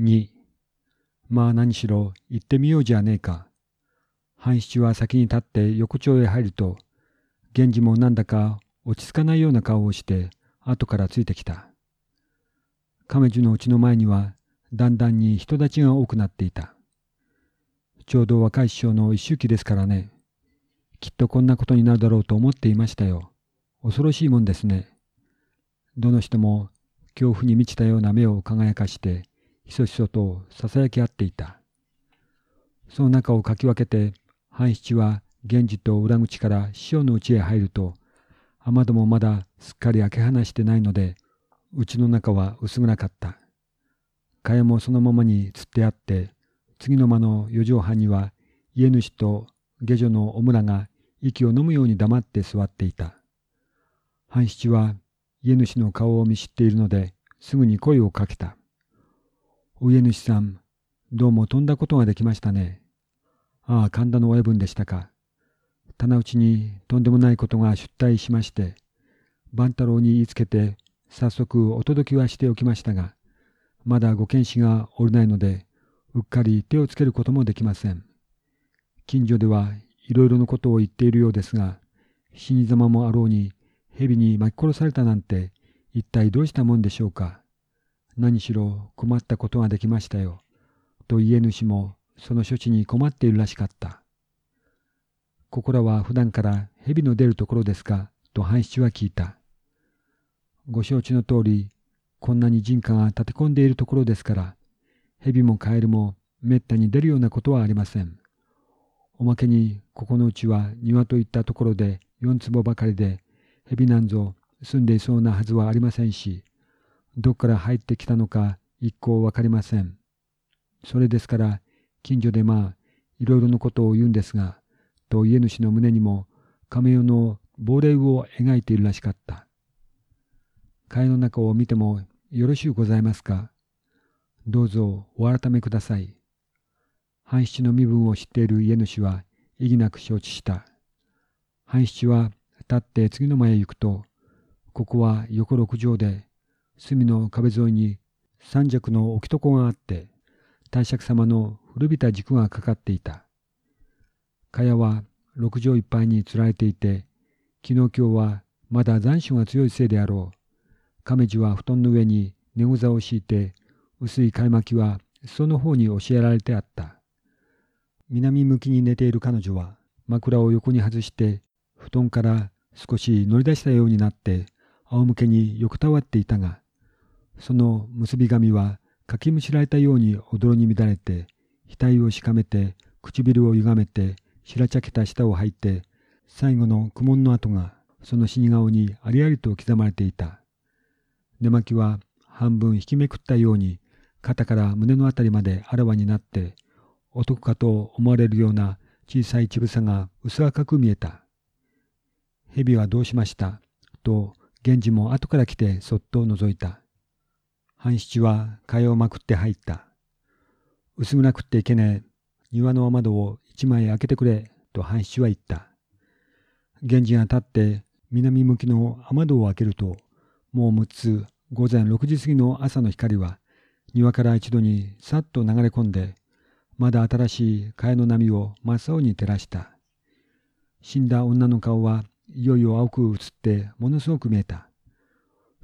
2まあ何しろ行ってみようじゃねえか。半七は先に立って横丁へ入ると、源氏もなんだか落ち着かないような顔をして後からついてきた。亀樹のうちの前にはだんだんに人立ちが多くなっていた。ちょうど若い師匠の一周期ですからね。きっとこんなことになるだろうと思っていましたよ。恐ろしいもんですね。どの人も恐怖に満ちたような目を輝かして、ひそひそと囁き合っていた。その中をかき分けて、半七は源氏と裏口から師匠の家へ入ると、雨戸もまだすっかり開け放してないので、家の中は薄暗かった。蚊帳もそのままに釣ってあって、次の間の四畳半には家主と下女のお村が息を飲むように黙って座っていた。半七は家主の顔を見知っているので、すぐに声をかけた。お家主さん、どうも飛んだことができましたね。ああ、神田の親分でしたか。棚内にとんでもないことが出退しまして、万太郎に言いつけて、早速お届けはしておきましたが、まだご検視がおりないので、うっかり手をつけることもできません。近所ではいろいろなことを言っているようですが、死に様もあろうに蛇に巻き殺されたなんて一体どうしたもんでしょうか。何しろ困ったことができましたよ。と家主もその処置に困っているらしかった。ここらは普段から蛇の出るところですか？と半七は聞いた。ご承知の通り、こんなに人家が立て込んでいるところですから、蛇もカエルもめったに出るようなことはありません。おまけに、ここのうちは庭といったところで四坪ばかりで、蛇なんぞ住んでいそうなはずはありませんし、どっから入ってきたのか一向わかりません。それですから、近所でまあ、いろいろなことを言うんですが、と家主の胸にも亀代の亡霊を描いているらしかった。替えの中を見てもよろしゅうございますか。どうぞお改めください。半七の身分を知っている家主は意義なく承知した。半七は立って次の間へ行くと、ここは横六畳で、隅の壁沿いに三尺の置き床があって、大釈様の古びた軸がかかっていた。蚊帳は六畳いっぱいにつられていて、昨日今日はまだ残暑が強いせいであろう。亀地は布団の上に寝ござを敷いて、薄い貝巻きは裾の方に教えられてあった。南向きに寝ている彼女は枕を横に外して布団から少し乗り出したようになって仰向けに横たわっていたが、その結び髪はかきむしられたように踊りに乱れて、額をしかめて、唇を歪めて、白茶けた舌を吐いて、最後の苦悶の跡がその死に顔にありありと刻まれていた。寝巻きは半分引きめくったように肩から胸のあたりまであらわになって、男かと思われるような小さい乳房が薄赤く見えた。蛇はどうしました？と、源氏も後から来てそっと覗いた。半七は替えをまくって入った。薄暗くっていけねえ。庭の窓を一枚開けてくれ、と半七は言った。源氏が立って南向きの雨戸を開けると、もう6つ午前6時過ぎの朝の光は、庭から一度にさっと流れ込んで、まだ新しい替えの波を真っ青に照らした。死んだ女の顔はいよいよ青く映ってものすごく見えた。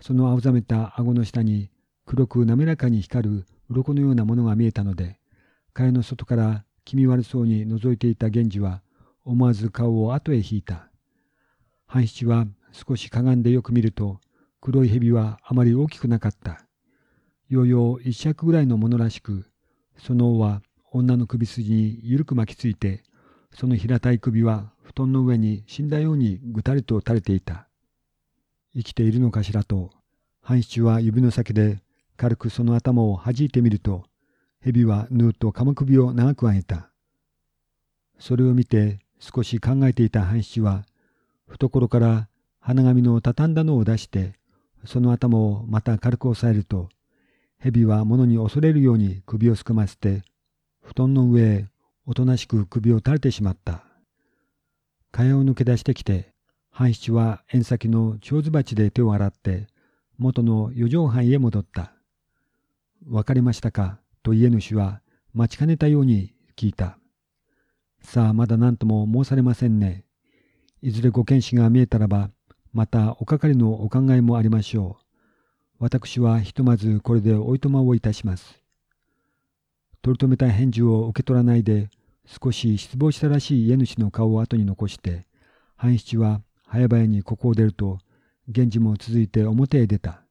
その青ざめた顎の下に黒く滑らかに光る鱗のようなものが見えたので、替えの外から気味悪そうに覗いていた源氏は思わず顔を後へ引いた。半七は少しかがんでよく見ると黒い蛇はあまり大きくなかった。ようよう一尺ぐらいのものらしく、その尾は女の首筋に緩く巻きついて、その平たい首は布団の上に死んだようにぐたりと垂れていた。生きているのかしらと、半七は指の先で軽くその頭を弾いてみると、蛇はぬーっと鎌首を長く上げた。それを見て少し考えていた半七は、懐から花紙の畳んだのを出して、その頭をまた軽く押さえると、蛇は物に恐れるように首をすくませて、布団の上へおとなしく首を垂れてしまった。蚊帳を抜け出してきて、半七は縁先の蝶子鉢で手を洗って、元の四畳半へ戻った。わかりましたか？と家主は待ちかねたように聞いた。さあまだ何とも申されませんね。いずれご見士が見えたらば、またおかかりのお考えもありましょう。私はひとまずこれでおいとまをいたします。取り留めた返事を受け取らないで、少し失望したらしい家主の顔を後に残して、半七は早々にここを出ると、源氏も続いて表へ出た。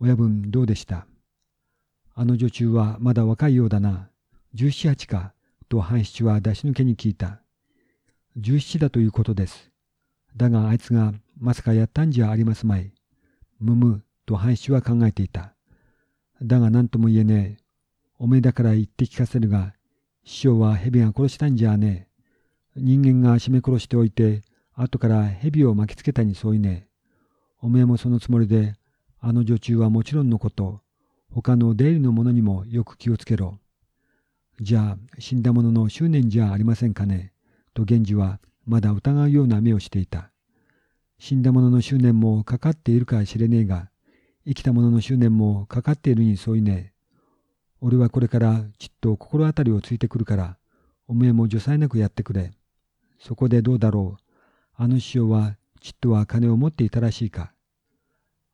親分どうでした？あの女中はまだ若いようだな。十七八か、と半七は出し抜けに聞いた。十七だということです。だがあいつがまさかやったんじゃありますまい。むむ、と半七は考えていた。だが何とも言えねえ。おめえだから言って聞かせるが、師匠は蛇が殺したんじゃねえ。人間が絞め殺しておいて、後から蛇を巻きつけたにそういねえ。おめえもそのつもりで、あの女中はもちろんのこと、他の出入りの者にもよく気をつけろ。じゃあ、死んだ者の執念じゃありませんかね？と源氏はまだ疑うような目をしていた。死んだ者の執念もかかっているか知れねえが、生きた者の執念もかかっているにそういねえ。俺はこれからちっと心当たりをついてくるから、おめえも除災なくやってくれ。そこでどうだろう？あの師匠はちっとは金を持っていたらしいか。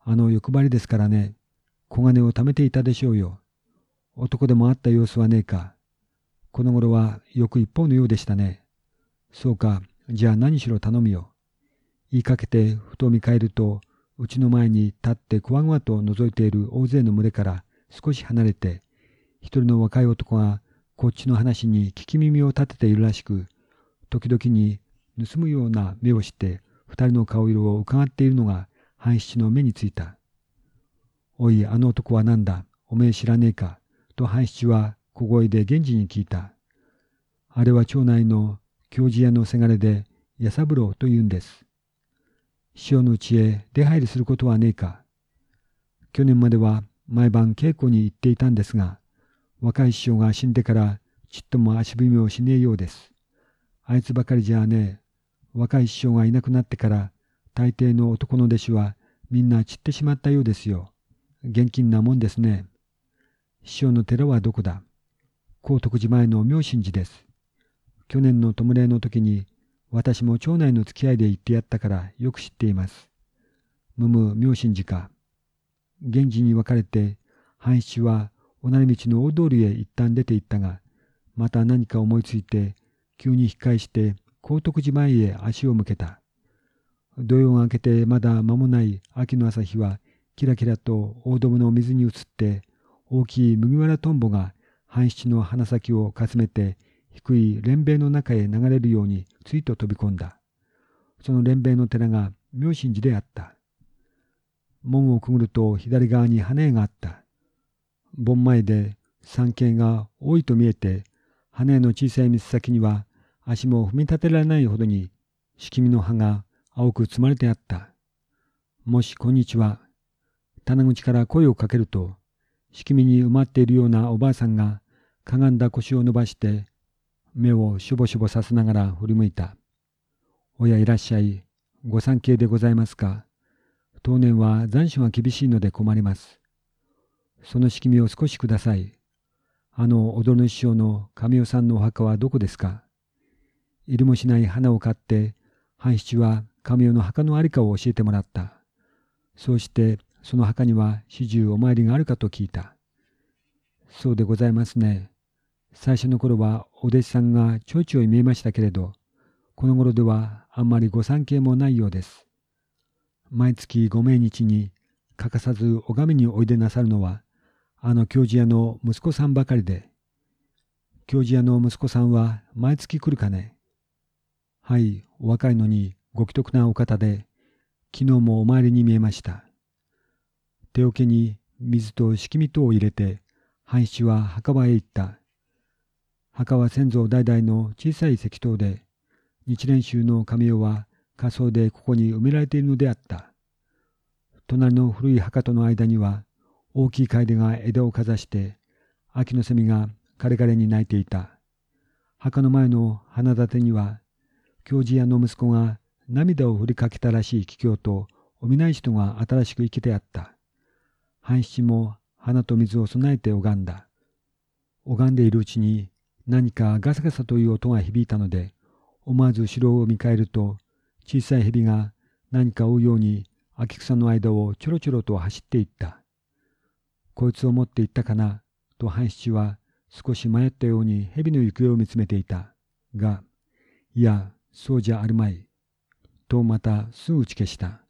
あの欲張りですからね、小金を貯めていたでしょうよ。男でもあった様子はねえか。この頃はよく一方のようでしたね。そうか、じゃあ何しろ頼むよ。言いかけてふと見返ると、うちの前に立ってこわごわと覗いている大勢の群れから少し離れて、一人の若い男がこっちの話に聞き耳を立てているらしく、時々に盗むような目をして二人の顔色を伺っているのが半七の目についた。おい、あの男は何だ？おめえ知らねえか？と半七は小声で源氏に聞いた。あれは町内の教授屋のせがれで、矢三郎と言うんです。師匠のうちへ出入りすることはねえか。去年までは毎晩稽古に行っていたんですが、若い師匠が死んでからちっとも足踏みをしねえようです。あいつばかりじゃねえ。若い師匠がいなくなってから大抵の男の弟子はみんな散ってしまったようですよ。現金なもんですね。師匠の寺はどこだ？高徳寺前の妙心寺です。去年の弔いの時に私も町内の付き合いで行ってやったからよく知っています。むむ妙心寺か。源氏に別れて、半七は同じ道の大通りへ一旦出て行ったが、また何か思いついて、急に引っ返して高徳寺前へ足を向けた。土曜が明けてまだ間もない秋の朝日は、キラキラと大ドブの水に映って、大きい麦わらトンボが半七の鼻先をかすめて、低い蓮米の中へ流れるようについと飛び込んだ。その蓮米の寺が妙心寺であった。門をくぐると左側に花屋があった。盆前で山系が多いと見えて、花屋の小さい水先には足も踏み立てられないほどに、敷みの葉が青く積まれてあった。もし、こんにちは。棚口から声をかけると、敷みに埋まっているようなおばあさんが、かがんだ腰を伸ばして、目をしょぼしょぼさせながら振り向いた。おやいらっしゃい。ご参詣でございますか。当年は残暑が厳しいので困ります。その仕組みを少しください。あの踊る師匠の神代さんのお墓はどこですかいるもしない花を買って、半七は神代の墓のありかを教えてもらった。そうして、その墓には始終お参りがあるかと聞いた。そうでございますね。最初の頃はお弟子さんがちょいちょい見えましたけれど、この頃ではあんまりご参詣もないようです。毎月ご命日に欠かさず拝みにおいでなさるのは、あの教授屋の息子さんばかりで、教授屋の息子さんは毎月来るかね。はい、お若いのにご既得なお方で、昨日もお参りに見えました。手桶に水と敷み等を入れて、半七は墓場へ行った。墓は先祖代々の小さい石塔で、日蓮宗の神代は仮装でここに埋められているのであった。隣の古い墓との間には、大きい楓が枝をかざして、秋の蝉がカレカレに鳴いていた。墓の前の花立てには、教授屋の息子が涙を振りかけたらしい桔梗とお見ない人が新しく生きてあった。半七も花と水を備えて拝んだ。拝んでいるうちに何かガサガサという音が響いたので、思わず後ろを見返ると、小さい蛇が何か追うように秋草の間をちょろちょろと走っていった。こいつを持って行ったかな、と半七は少し迷ったように蛇の行方を見つめていた。が、いや、そうじゃあるまい。とまたすぐ打ち消した。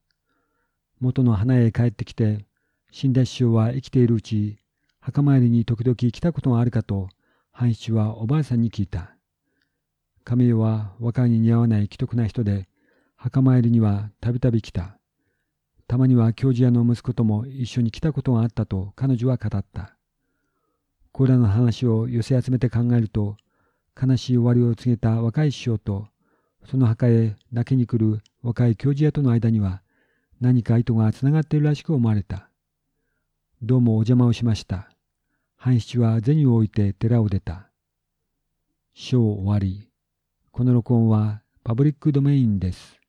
元の花へ帰ってきて、死んだ師匠は生きているうち、墓参りに時々来たことがあるかと、半七はおばあさんに聞いた。亀代は若いに似合わない既得な人で、墓参りにはたびたび来た。たまには教授屋の息子とも一緒に来たことがあったと彼女は語った。これらの話を寄せ集めて考えると、悲しい終わりを告げた若い師匠と、その墓へ泣きに来る若い教授屋との間には、何か糸がつながっているらしく思われた。どうもお邪魔をしました。半七は銭を置いて寺を出た。章終わり。この録音はパブリックドメインです。